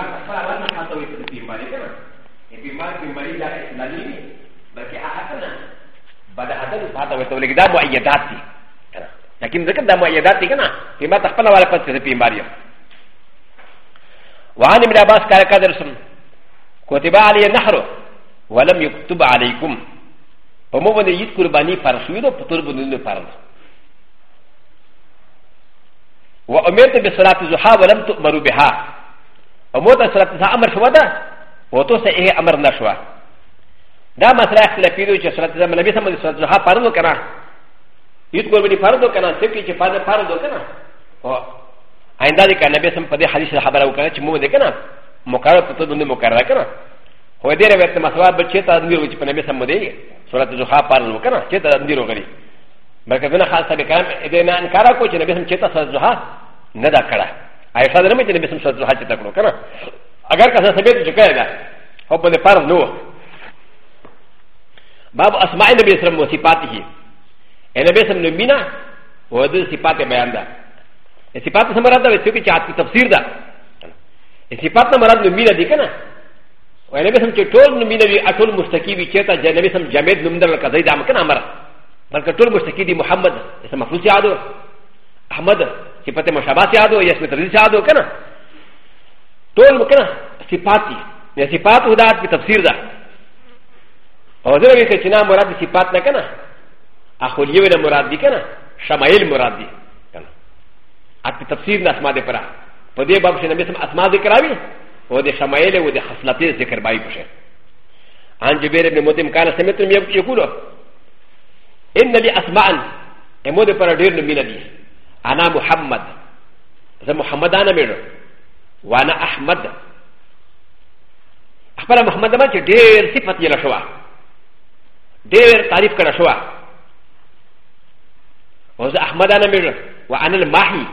پیمان خپل اول نه خاطوي په پیماني کې پیمان پیماني لا اسلامي نه بلکې هغه نه بعد هغه خاطوي ته لګي دا مؤیدات دي لكن ذكر دا مؤیدات دي کنه پیمان خپل اول په څه پیماني وعن ابن عباس قال قدرسم كتب علي النحر ولم يكتب عليكم فمو بني يد قرباني فرسويد وفطور بنون فرد وأمرت بصلاة الزحى ولم تؤمروا بها و موتا سرات سا امر شوا دا و تو سا ايه امر نشوا دا مسلا اختلافی دو چه سرات زمان نبی سمد سرات زها پاردو کنا یوت گول بنی پاردو کنا سکی چه پاردو پاردو کنا و آئین دا دی که نبی سم پده حدیث خبره و کنا چه مو دی کنا مقرر پتو بنده مقرر کنا و دیره ویت مسلا بچه تا دنگیر وچه پا نبی سمد دی سرات زها پاردو کنا چه تا دنگیر وغلی بلکه دنه خاصه بکرم ادینا انکارا کو چه نبی سم چه تا سرات زها ندا کرا アイシャダメで見せるハチタクロカラアガカサセベジュカラホパネパラノバブアスマイルベスラムシパティエレベスムミナウォデシパテバヤンダエシパテサマラダウェチュキチャーキタプシルダエシパテマラダウミナディカナウェレベスムチュトルミナビアトルムスタキビチェタジェネベスムジャメドムダルカザイダムカナマラマカトルムスタキディモハマドエサマフルシアドアハマド چې پته مشابهت یادو یا اسم تردید یادو کنه ټول مکنه صفات دي یا صفات هدا په تفسیر ده او زه وایي چې نه مراد دي صفات نه کنه اخولیو نه مراد دي کنه شمایل مراد دي کنه اته تفسیر نه اسما ده پره په دې باب چې نبی سم اسما ذکراوي او د شمایل او د خصلتې ذکر بای بشه عن جبير بن مدم كان سمعتم يقولوا ان لي اسماء امود پر ډیر نومینه دي انا محمد ز محمد انا ميرو وانا احمد اخبر محمد ما چې ډېر صفت یې لښوا ډېر تعریف کړه شو او زه احمد انا ميرو وانا المحي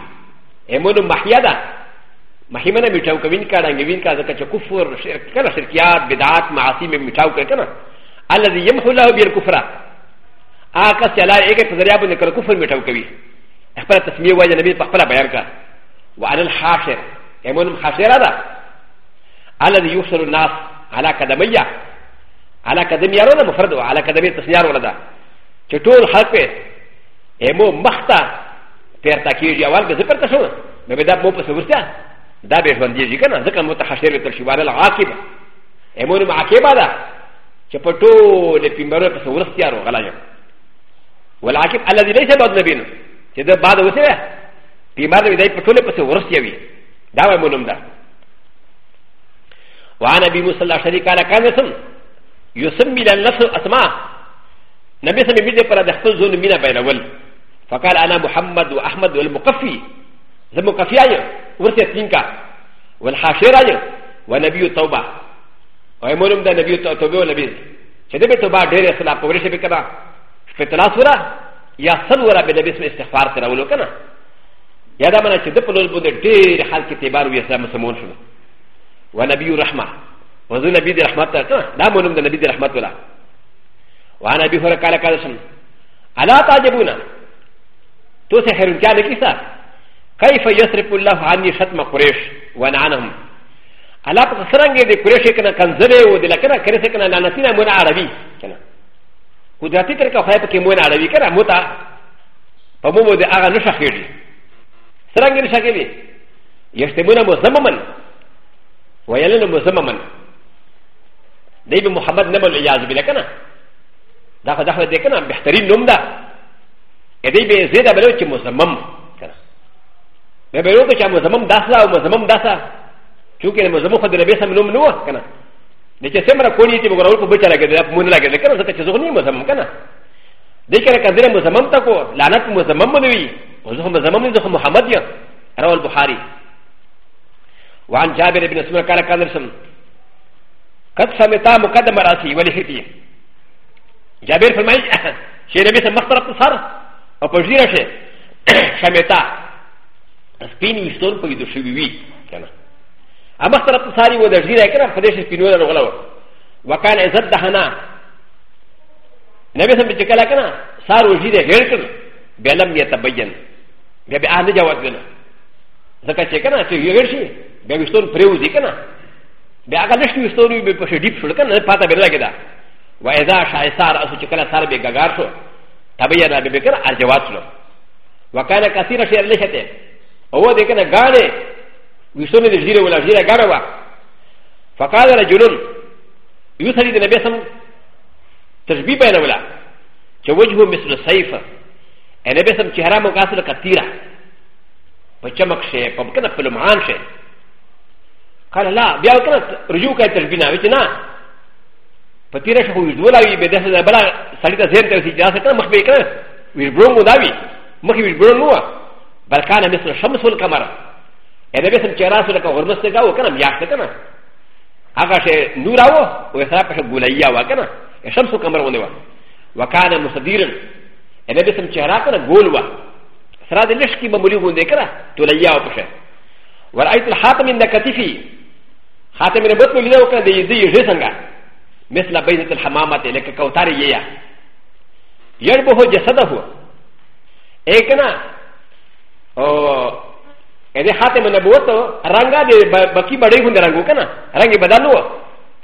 امون محيا ده محي منه میټاو کوین کړه غوین کړه ځکه چې کفر شرک کړه شرکيات بدعات معاصي مې میټاو کړه کنه الذي يمحو له بالكفر آ کس چې لار یې په ذریعہ باندې کړه کفر میټاو کوي خپل تسمیه وایي نبی په خپل بیان کړه وعن الحاشر ایمون حاشره ده الذي يحشر الناس على قدميه على قدميه ولا مفرد على قدميه تسنيار ولا ده چې ټول خلق په ایمو مخته پیر تکیږي اول به زپر تاسو نو به دا مو په سورته دا به ژوند دي کنه ځکه متحشر تل شي وعلى العاقبه ایمون معاقبه ده چې په ټول پیمبرو په سورته یارو غلاجه والعاقب الذي ليس بعد نبينا چې د بعد وسه پیما د دې په ټوله پسې ورسې وي دا وای مونږ دا وعن ابي موسى الاشعري قال كان يسم يسمي للنفس اسماء نبي سمي بيد پر د خپل ځون مینا بینول فقال انا محمد واحمد والمقفي زه مقفي اي ورته تینکا والحاشر اي ونبي توبه وای مونږ دا نبي توبه ولبي چې دې توبه ډېر اصلاح پورې شي کړه فتنه سره やさんわらべでべすめしてファーテラウロカナ。やだまなちでぽろぼでではきてばうやさまさもんしゅ。わなびゅうらま。わずなびでらまたか。なものでなびでらまたら。わなびほらからからしん。あらたじぶな。とせへるんじゃねきさ。كيف يصرف الله عني شتم قريش وانا عنهم على قصرانجي دي قريش كنا كنزري ودي لكنا كريسكنا لانتينا من عربي و د اتې تر کا خای په کې مون اړوي کنه موتا په مو د هغه نشه خېږي څنګه نشه کېږي یشتمونه مزممن ویلن مزممن دی به محمد نبل اجازه بلا کنه دا خو دغه دې کنه بهترین نوم ده دې به زیاده بلو چې مزمم کنه به بلو چې مزمم داسه او مزمم داسه چونکه مزمم خو د نبی سم نوم نه و کنه でちゃせまらこにてもらうとぶちゃらけで、もらけで、からせちゃそこにもさまかな。でちゃらかでもさまんたこ、らなくもさまもでいい。おぞまざまみぞもはまでや。あらわぶはり。わんじゃべれびのすまからかんですん。かつさめたもかだまらし、わりへて。じゃべるふまい、しれべさまたらとさら、おぽじらし、しゃめた。スピニーストンプリドシュビビ。アマスタラトサリウォデジレクラフレシピノーのロウ。ワカンエザダハナ。ネベサミチカラカナ、サウジレヘルクン、ベラミヤタバジン、ベビアンデジャワグナ。ザカチェカナ、チェユルシー、ベビストンプレウジカナ。ベアカデシュストリウベプシディプシュルカナ、パタベラゲダ。ワエザーシャイサー、アソチカラサーベガガーソ、タベヤナベベカナ、アジャワスロ。ワカナカシラシェルシェテ。オーディケナガーディ ويشتون د جزيره ولا جزيره غروا فقال رجل يثري النبي صلى الله عليه وسلم تشبيه بين ولا وجهه مثل السيف النبي صلى الله عليه وسلم چهره مو قاصل كثيره فچمك شيء فبكنا فلمان شيء قال لا بیا وکړه رجوع کوي تشبيه نه وچنا پتیره شو وي دولا وي به دغه بلا سړی ته زین ته سي جاسه کړه مخ به کړه وي برونګو دا وي مخ وي برونګو بلکانه مثل شمس القمر ا ن ب ي س م شراس لك غرمس لك او كنا مياك لكنا اغا شي نورا و و يسرق شي غوليا و كنا الشمس كمر ونوا وكان مصديرا ا ن ب ي س م شراكنا غول و سراد لشكي مملوك ونكرا توليا و بشي و ر أ ي ت الحاتم من كتفي حاتم من بطل لنا وكان دي دي جيسنغا مثل بيت الحمامه لك كوتاري يا يربه جسده ايه كنا お ا د خاتم نبوت رنگا د بکی بډې غوند رنگو کنه رنگ بدلو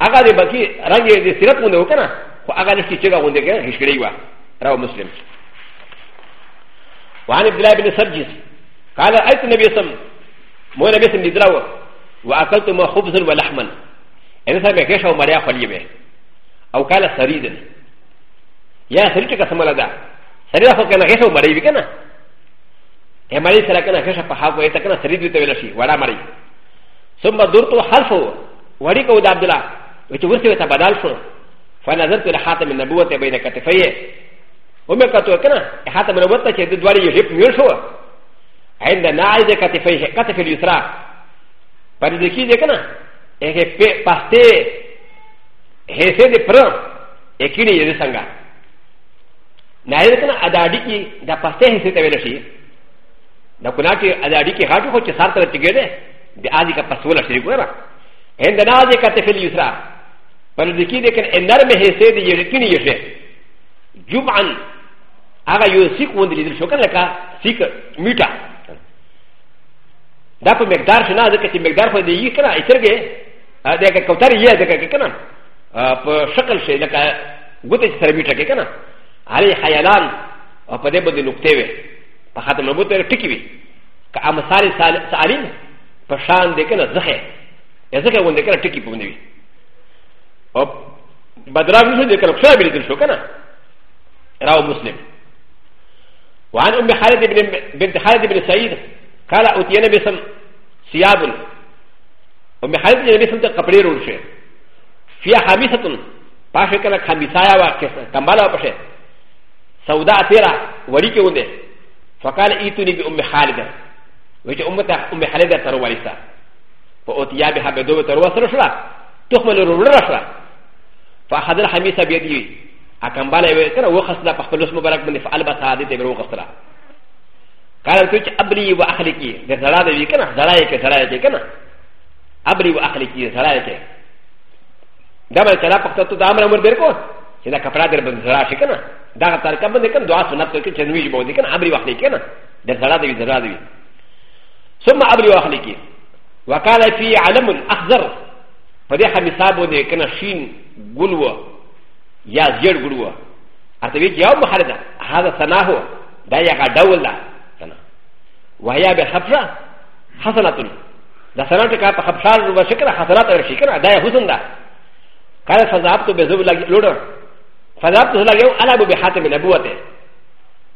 هغه د بکی رنگ د سیرت غوند وکنه خو هغه نشي چې غوند کې هیڅ وا راو مسلم وعن عبد الله بن سرجس قال ايت النبي صم مو نبي صم دراو واكلت ما خبز ولحما اذا سمع كيش او مريا خليبه او قال سريدا يا سريك كسملا دا سريدا خو كان غيشه مريا بكنا ا م ر ي س ر ك ن ا ك ش ف ه ا و ي ت ك ن ا سريد و ت و ل ش ي و ر ا مري ثم دورت حلفو و ر ي ك و د عبد الله و ت و ر س و ت ب د ا ل شو فنزلت الى حاتم ا ل ن ب و ة بين كتفي و م ك ت و ك ن ا حاتم ا ل ن ب و ة شدد و ر ي يجيب ميوشو عند نعيد كتفي كتف اليسرى فرزكي ذكنا ا ه باستي هسه د پرم اكيد يرسنگا نعيد كنا ادادكي دا باستي هسه ت و ل ش ي なくなきゃ、ありきはきほちさたらちげで、で、ありかパスウォラシリグラ。えんでなぜかてフィリューラ。パルディキでかん、えなめへせでゆるきにゆし。ジュバン、あがゆうしくんでりるしょかなか、しく、みた。だとめだしなぜかてめだほでいいから、いせげ。あでかこたりやでかけかな。あ、しゃかし、だか、ごてしさみたけかな。あれ、はやらん、あ、ぱでぼでのくてべ。په خاطر محمود ته ټکی وي که امثال سالین په شان دی کنه زخه یا زخه ونه کنه ټکی په ونی وي او بدراغ نشو دی کنه شوی بلیدل شو کنه راو مسلم وعن ام خالد بن بنت خالد بن سعيد قال اوتينا بسم ثياب ام خالد بن بسم ته کپڑے روڑ شه فيها خميسه پاشه کنه خميسایا وا کمبالا پشه سودا تیرا وڑی کې ونده فقال ايتوني بام خالد وجه امته ام خالد ترواليسا فاوتيا بها بدو تروسرشلا تخمل الرشلا فاخذ الحميس بيدي اكم بالا يكره وخصنا فخلص مبارك من فالبا سعادت بروخصنا قال تج ابلي واخلقي لزراد يكنا زرايك زرايك يكنا ابلي واخلقي زرايك دابا كلا فقط تدامر امر بيركو هذا كفرادر بن زرايك يكنا だが、たかばでかん、どあすなとき、チェンウィジボディケン、アブリワリケン、でザラディザラディ。そのアブリワリケン、ワカラフィアラムン、アザル、パデハミサボディケン、シン、グルワ、ヤジェルグルワ、アテビジャオムハレダ、ハザサナホ、ダイヤガダウラ、ワヤベハプラ、ハサナトン。ダサナトカパハプラ、ウバシェカ、ハサナトルシェカ、ダイヤホズンダ。カラサザアプトベズブラギローダー。فذهبت الى يوم انا بحاتم نبوته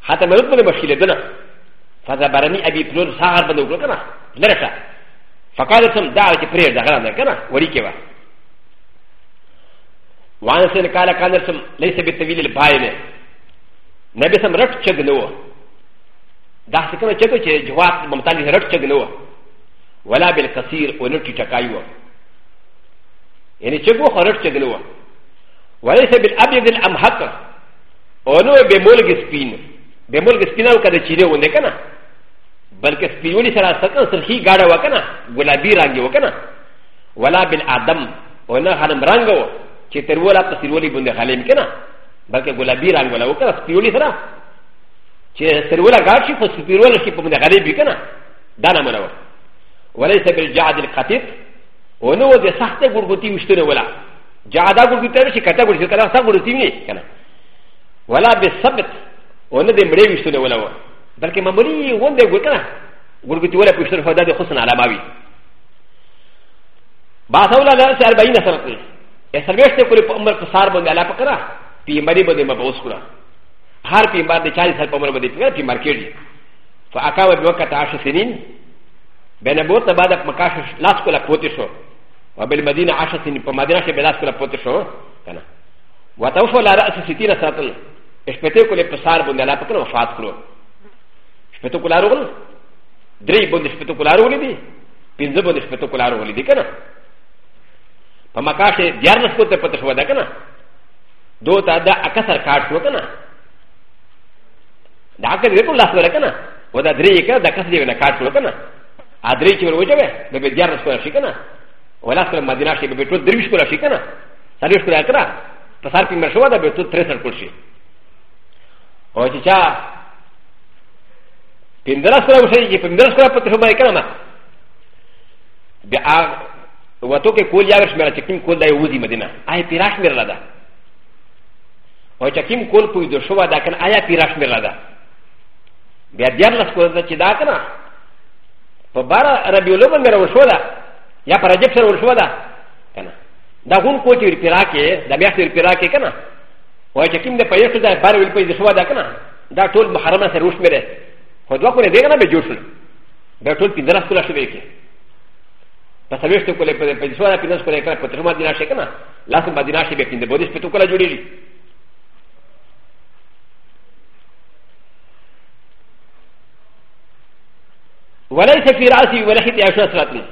حاتم رتبه مشكله دنا فذبرني ابي بلور سهر بن وكنا لرشا فقال سم دعك بريد دغنا كنا وريكوا وان سن قال كان سم ليس بالتويل الباين نبي سم رت چگنو دا سكنا چگو چ جواب ممتالي رت چگنو ولا بالكثير ونتي تكايو يعني چگو خرت چگنو وليس بالابيض الامهق ولو بمولج سبين بمولج سبين او كذا شيء ونكنا بل كسبيوني سلا سكن سلخي غادا وكنا ولا بيرانجي وكنا ولا بالادم ولا هرم رانجو كتر ولا تسيرولي بند خالم كنا بل كولا بيرانج ولا وكنا سبيوني سلا كتر ولا غاشي فسبيوني شي بند خالم بكنا دانا منو وليس بالجعد القتيل ونو ذي سحت غرغتي مشتري ولا جادا گردو تر شي کته گردو کلا سا گردو تیمی کنه ولا بثبت ونه د مړې وشتونه ولا و بلکې معمولی ونده ګور کنه ګورګو تیوله پښتون فدا د حسن علامه وی با سولا د 40 سره کوي ا سرویش ته کول په عمر په سار باندې علاقه کرا پی مری باندې مبوس کرا هر پی مار د 40 سال په عمر باندې پیګه پی مارکیټ فاکاو بوکت 10 سنین بنبوت بعد مکاش لاس کولا کوتی شو وبالمدينه عشره سنين فمدينه شبلاس كلا بوتشو كان وتوفى على راس ستين ساتل اشبتكو لبصار بندلا بكر وفات كلو اشبتكو لارغل دري بند اشبتكو لارغل دي بنزب بند اشبتكو لارغل دي كان فمكاشي ديارنا سكوت بوتشو دا كان دو تا دا اكثر كارت شو كان دا اكثر يكون لاس ولا كان ودا دري كان دا كثر يكون كارت شو كان ادري چور وجبه بيديارنا سكوت شي كان ولا سره مدینه شي به ټول درویش کولا شي کنه سالوش کولا کرا په سار پیمر شو دا به ټول 63 کول شي او چې چا پیندرا سره وشي چې پیندرا سره په تشو باندې کنه ما بیا وته کې کول یاوش مې چې کوم کول دی وځي مدینه آی پیراش مې رادا او چې کوم کول پوی دو شو دا کنه آیا پیراش مې رادا بیا دیار لاس کول دا چې دا کنه په بار ربیولو باندې راو شو دا やパラジェクションをしわだ。だほんこちりピラケ、だみゃしりピラケかな。おいちきんでパイスだ、バレルペイズしわだかな。だとマハラマセルシメレ。ほどこれでがなべじゅうしゅう。だとピザスクラシュベキ。パサベストコレペイズワーピザスコレカポトマディナシェカナ。ラスマディナシェベキンでボディスペトコラジュリリ。وليس في راسي ولا ختي اشهر سراتي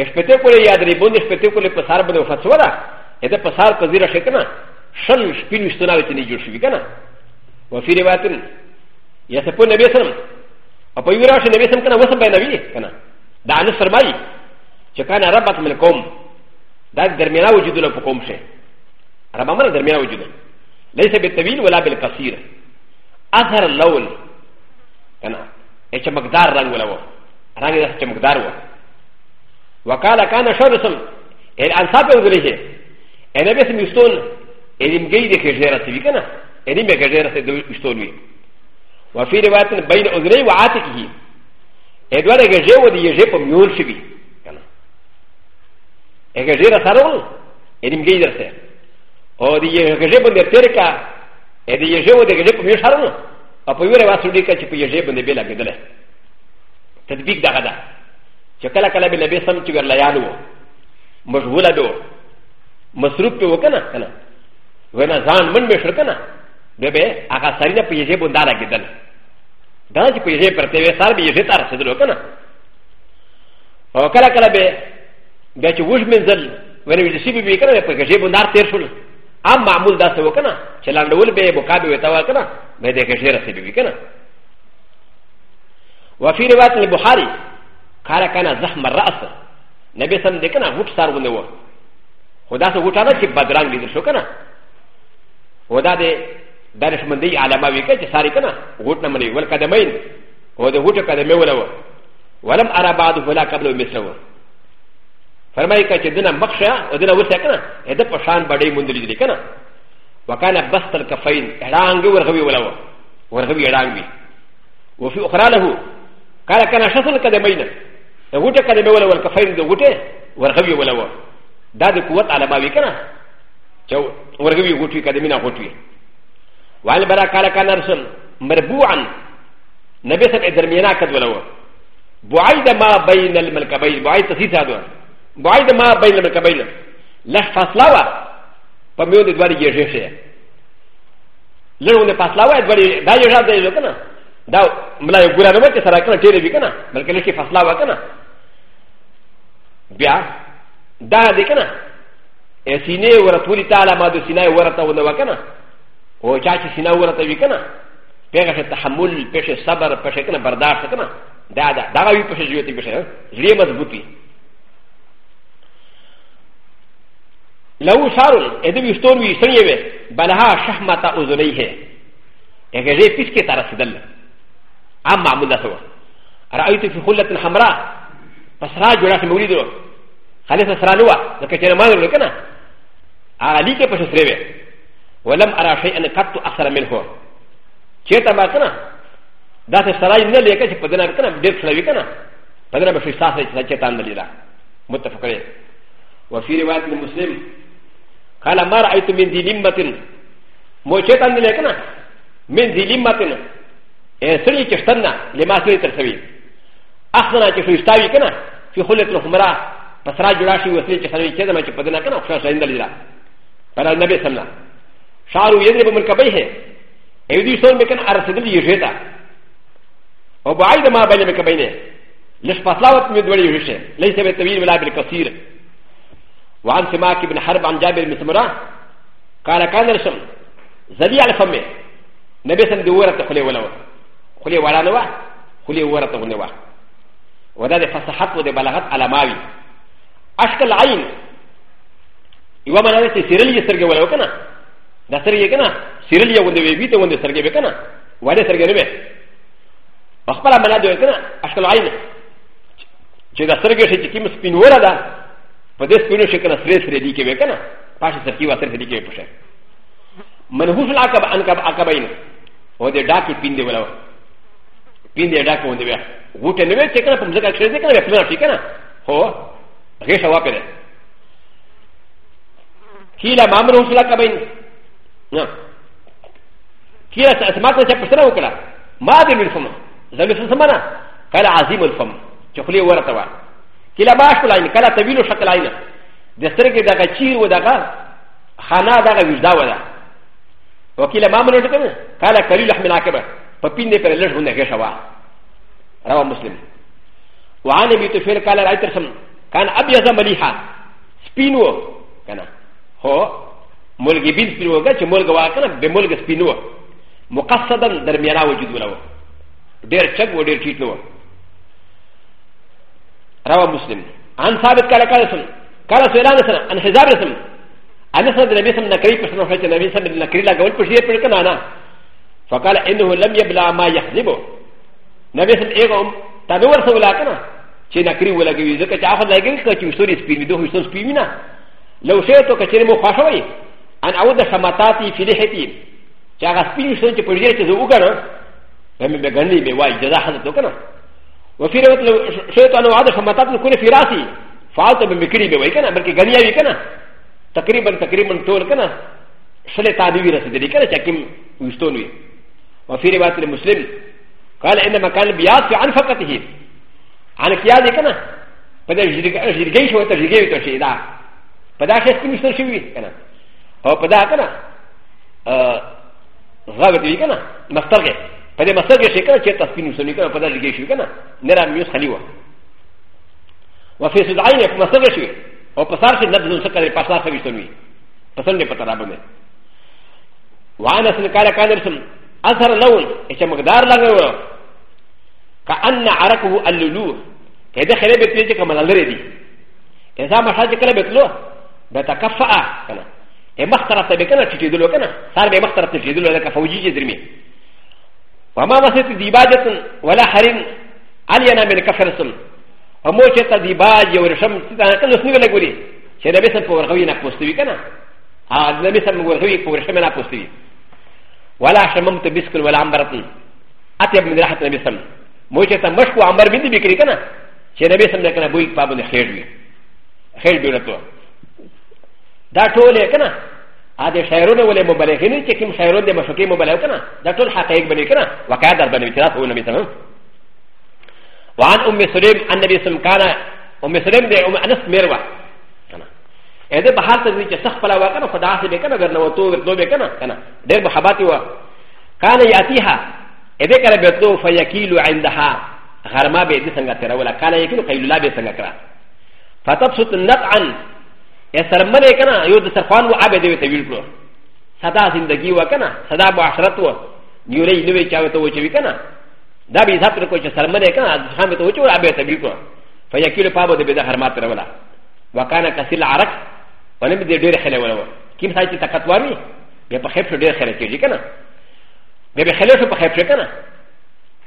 ا ش ب ت ك و ل ي ا د ر ي ب و ن ا ش ب ت ك و ل ي ب س ا ر ب د و ف ت س و ر ا ا د ا ب س ا ر ب ز ي ر ش ك ن ا شن ش ب ي ن و ش ت ن ا و ت ن ي ج و ش و ي ك ن ا وفي ر و ا ت ن ي س ب و ن ب ي س م ا ب ي و ر ا ش ن ب ي س م ك ن ا و س م ب ي ن ب ي ك ن ا د ا ن س ر م ا ي ش ك ن ا ر ب ط من القوم د ا د ر م ي ن ا و ج د ل ب ق و م ش ي ر ب ا م ر د ر م ي ن ا و ج د ل ليس بالطويل ولا بالقصير أ ظ ه ر اللون كنا ا ش م ق د ا ر رنگ ولا و رنگ ا ش م ق د ا ر ولا وقال كان شرسم الانصاب وغلجه انا بس مستون ادم جيد كجيرة سبيكنا ادم كجيرة مستون وفي رواية بين اذني وعاتقه ادوار جيجي ودي يجي بميون شبي اجيرة سرول ادم جيد رسي او دي يجي بندر تركا ادي يجي ودي يجي بميون شرول او په یوه واسو دي کچ په یجه باندې بلا کېدله تطبیق دغه ده چې کله کله به نبی سم چې ورله یاد وو مشغوله به وو مصروف به وو که نه که نه وینا ځان من به شو که نه بیا به هغه سړي نه په یژې بوندا راګېدل دا چې په یژې پرته وې سر به یژې ته رسېدل که نه او کله کله به بیا چې وژ منځل وینا ویل شي به که نه په یژې بوندار تېر شول عام معمول داسې وو که نه چې لنډول به یې بقا به وې ته وه که نه به د یې کژې رسېدل وي که نه وفي رواية البخاري カラカナザハマラスネベサンデカナウプサーウネワウダスウタナチバグランディズシュカナウダデダレシマンディアラマウィケチサリカナウタナマリウェルカデメインウダウタカデメウラワウラムアラバドウラカブルミスラワファマイカチディナマクシャウディナウセカナエデパシャンバディムンディリカナウカナバスタルカファインラングウラウィウラワウラウィランギウフィウカララウカラカナシャスルカデメイン و ت ك ا ن ب و ل و ا ل ك ف ي ن د و ت ه و ر غ و ي و ل و ا د ا د ك و ت على ما بكنا و ر غ و ي و ت ي ك د م ي ن ا و ت ي و ا ل ب ر ا ك ا ل ك ا ن ر س ل مربوعا نبسم ا د ر م ي ن ا ك د و ل و ا بعيد ما بين الملكبين بعيد تسيس هذا بعيد ما بين الملكبين لا فاصلاوى فميون دواري يجيشه لون فاصلاوى دواري دا يجاب دا يجاب دا ملا يقول انا ما تسرقنا تيري بكنا بل كلكي فاصلاوى كنا بیا دا دی کنه سینې ورتولې تعالی ما د سینې ورته ونه وکنه او چا چې سینې ورته وکنه پیغه تحمل پېښه صبر پېښه کنه برداشت کنه دا دا دا وی پېښه جوړې پېښه زړه مضبوطي لو شارل اې دې وستور وی سړی وې بلها شحمتا اذنیه هغه دې پیس کې تر رسیدل عام معمول ده سو رايت في خله حمراء پس را جوړه مولید خ ل ي ص ر ا ن و ا لكن كان ماذا لكنا عليك بشسريبه ولم أ ر ى شيئا قط أ ك ث ر منه كيرتا ما كنا ذات السراي من اللي كانت بدنا كنا بدير سلاوي كنا بدنا بشي ساسي كيرتا من اللي متفق عليه وفي روايه المسلم قال ما ر أ ي ت من ذي لمه موشيتا من اللي كنا من ذي لمه سري كشتنا لما سري ترسوي أ خ ن ا كشتاوي كنا في خلة الحمراء パサラジュラシウスリチェサリチェザマチパデナカナフシャンダリラパラナベサナシャウユニブムカベヘエディソンメカンアラセディユジェタオバイダマバイメカベネレスパサワトミドリユシェレイセベトウィルラビルカシーワンセマキブンハルバンジャビルミスムラカラカナルションザリアルファメネベサンデュワラトフォレウォラウォレウォラノワフォレウォラトフォレワウォラデファサハトデバラハアラマビ اشكال عين يوما انا سيرلي سرقه ولا كنا دا سرقه كنا سيرلي وندى بيته وندى سرقه كنا ولا سرقه نبه اخبار منا دو كنا اشكال عين چې دا سرګه شي چې کوم سپینوره ده په دې سپینو شي کنه سره سره دي کې وکنه پاشه سرکی واسر دي کې پښه منحوس العقب انقب عقبین و دې ډاکې پین دی ولاو پین دی ډاکې وندې بیا غوټه نه وې چې کنه په مزګه کړې ده کنه په لاره ټیک نه هو غيش وابره كيلا مامر وصلا كبين نعم كيلا سمعتنا شاكسنا وكلا ما دل الفم زل الفم سمنا قال عظيم الفم شخلي ورطوا كيلا باش كلا عين كلا طويل شكل عين دسترك داغا چير وداغا خانا داغا وجدا ودا وكيلا مامر وصلا قال كليل حمل عاقبه فبين دي پر لش هنا غيش وا رواه مسلم وعن ابي تفير قال رايتر سمنا كان ابيض مليحه سبينو كان هو ملغي بين سبينو كان ملغي وكان بملغي سبينو مقصدا درميانا وجودنا دير شك ودير شيتنو روى مسلم عن ثابت قال كالسن قال سيلان سن عن حزاب سن عن سن النبي سن نكري بسن وفيت النبي سن نكري لا قول بشير بلكن انا فقال انه لم يبلع ما يحزبه نبي سن ايه تنور سولاكنا چې نکري ولګوي ځکه چې هغه لګوي که چې وسوري سپین وي دوه وسوري سپین وي نه لو شی ته که چېرې مو خوښوي ان او د شماتاتي فلحتي چې هغه سپین وسوري چې په ډېر چې زه وګڼم به مې بګنډي به وایي جزا حضرت وکړه وفي روایت لو شی ته نو عاد شماتات نو کونه فراسي فعال ته به مې کړي به وایي کنه بلکې ګنیا وي کنه تقریبا تقریبا ټول کنه شلې تادوي رسېدلې کنه چې کوم وستون وي وفي روایت مسلم قال انما كان بياض في عنفقته アナキヤディカナパデジリゲイショウタジゲイトシーダパダシェスピミスシウィカナパパダカナザグディカナマスタゲパデマスタゲシェカチェタスピミスニカパダジゲイシュカナネラミュスハリワワフェスダイネマスタゲシュウオパサシナズンセカリパサフィストミパサンデパタラバメワナスンカラカナルソンアサラノウエシャマガダーラガワ كأن عرقه اللولو كذا خلي بتلجي كما لردي إذا ما حاجة كلا بتلو بتكفأ كنا إما اخترت بكنا تجدلو كنا صار بما اخترت تجدلو لك فوجي جدرمي وما مسيت ديباجة ولا حريم علينا من كفرسم ومو شتا ديباج ورشم تتانا كنا سنوه لقولي شنا بسم فورغوي ناكوستوي كنا هذا آه، بسم فورغوي فورشم ناكوستوي ولا شممت بسكن ولا عمرتن أتيب من راحة نبي سلم もちろん、マシュアンバービンディビキリカナ、シェレベスメカナブイパブのヘルビー、ヘルビーと。ダトウレカナ、アデシャイロウレモバレヘニチキムシャイロデマシュキムバレカナ、ダトウハテイブリカナ、ワカダバネキラフウナミサム。ワンウミスレム、アンデリスムカナ、ウミスレムデウムアナスメルワ。エデバハタウィチサファラワカナファダーセベカナ、ガナウトウドベカナ、カナ、デバハバティワ。カナヤティハ ا د ك ر ب ت و فيكيل عندها غرما بيد سنغتر ولا كان يكيل قيل لا بيد سنغتر فتبسط النطعا يسرمل كنا يود سرفان وعبد يتويل كلو سدا زندگي وكنا سدا معاشرت و يوري نوي چاوي تو چوي كنا دا بي ذاتر کو چ سرمل كنا خام تو چو عبد يتويل كلو فيكيل پابو بيد غرما تر ولا وكان كثير العرق ونبي دير خله ولا كيم سايت تكتواري بيا په خير ډېر خره کېږي که نه ب ب خ ل ي ش و ب خ ي ب ش ك ن ا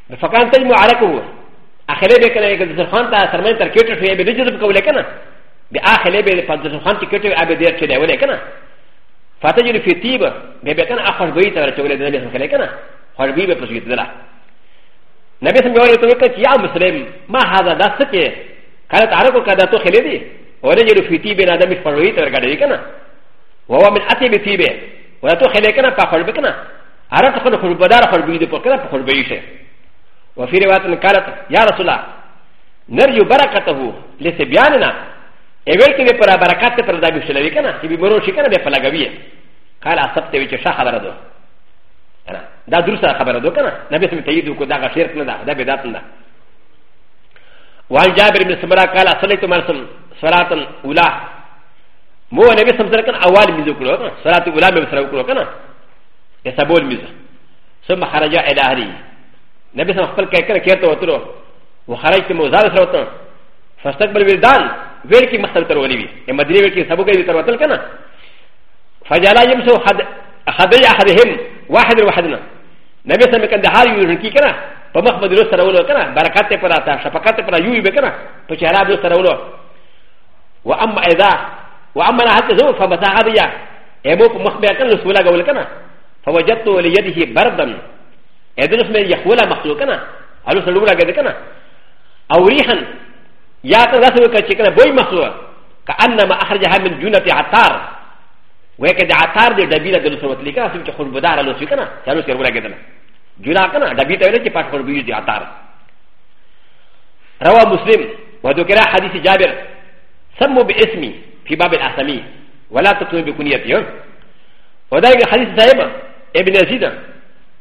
ب ف ك ا ن ت ج م ع ل ك و أ خ ل ي ب ك ن ا ي ك ز ر خ ا ن ت ا سرمان ت ر ك ي ت ش و ي ب د ج ز ب ك و ل ك ن ا ب أ خ ل ي ب ف ز ر خ ا ن ت ك ي ت ش و ي ب د ي ر ش د ي و ل ك ن ا فتجد في ت ي ب ب ب ك ن ا أ خ ر ب ي ت ر ش و ل د ن ي س م ك ل ك ن ا خ ر ب ي ب ب ر ش ي د ل ا نبي سمي و ل ي ت و ك ت يا مسلم ما هذا د ا س ت ي كانت ع ر ك و ك د ا ت و خ ل ي د ي ورجل في ت ي ب ن ا د م ي ف ر و ي ت ر ك ا د ي ك ن ا وهو من أ ت ي ب ت ي ب ولا ت و خ ل ي ك ن ا ف ا خ ر ب ك ن ا アラトコのフォルバダーフォルビードポケラフォルビーシェウフィレワーのカラトヤラソラナリュバラカタウレセビアナエヴェルティベパラバラカテプラダビシェレケナヒビモロシケナベパラガビエカラサプテウィチェシャハラドダドゥサハラドカナナベセミテイドコダガシェルナダベダタンダワンジャーベルミスマラカラソレトマルソンサラトンウラモーネベスムセレカンアワーミズクロカナサラトウラメスラウクロカナ يسابول ميزه ثم خرج الى اهله نبي صلى الله عليه وسلم كيكر كيرتو وترو وخرجت موزار سروتو فاستقبل ولدان ويلكي مختل ترولي مدري ويلكي سابوكي تروتل كنا فجعل يمسو خدي احدهم واحد لوحدنا نبي صلى الله عليه وسلم كان دهار يورنكي كنا فمخمد روس ترولو كنا بركات فراتا شفقات فرا يوي بكنا فشعراب روس ترولو واما اذا واما انا حتى زوج فمتى هذه يا ابوك مخبئ كان لسولا قول كنا فوجدت ليده بردا ادرس من يخولا مخلوقنا هل سلولا قدكنا او ريحا يا تنسوا كشكنا بوي مخلوق كانما اخرجها من جنه عطار وكذا عطار دي دبيله دلسوت لك اسم تخون بدار لو سكنا كانوا سلولا قدنا جنا كنا دبيته لك باش خور بيجي عطار روى مسلم وذكر حديث جابر سموا باسمي في باب الاسامي ولا تكتبوا بكنيتي ودائما حديث دائما ابن زيد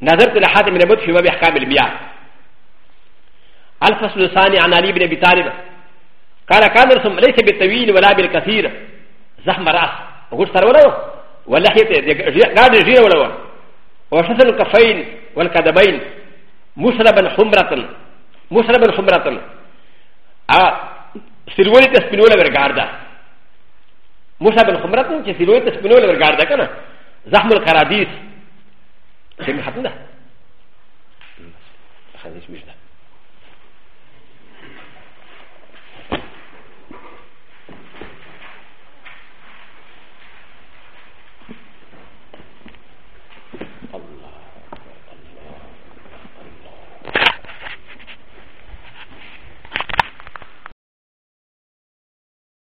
نظرت لحاتم بن عبد في باب احكام المياه الفصل الثاني عن علي بن ابي طالب قال كان ل ليس بالطويل ولا بالكثير زحم راس وقلت ترى ولو ولحيته قاعد يجير ولو وشثل الكفين والكدبين مسلبا حمرة ر حمرة آه، سلوية تسبنولا برقاردة مسلبا حمرة سلوية تسبنولا برقاردة كان زحم الكراديس シェクハトだ。ハディスミスだ。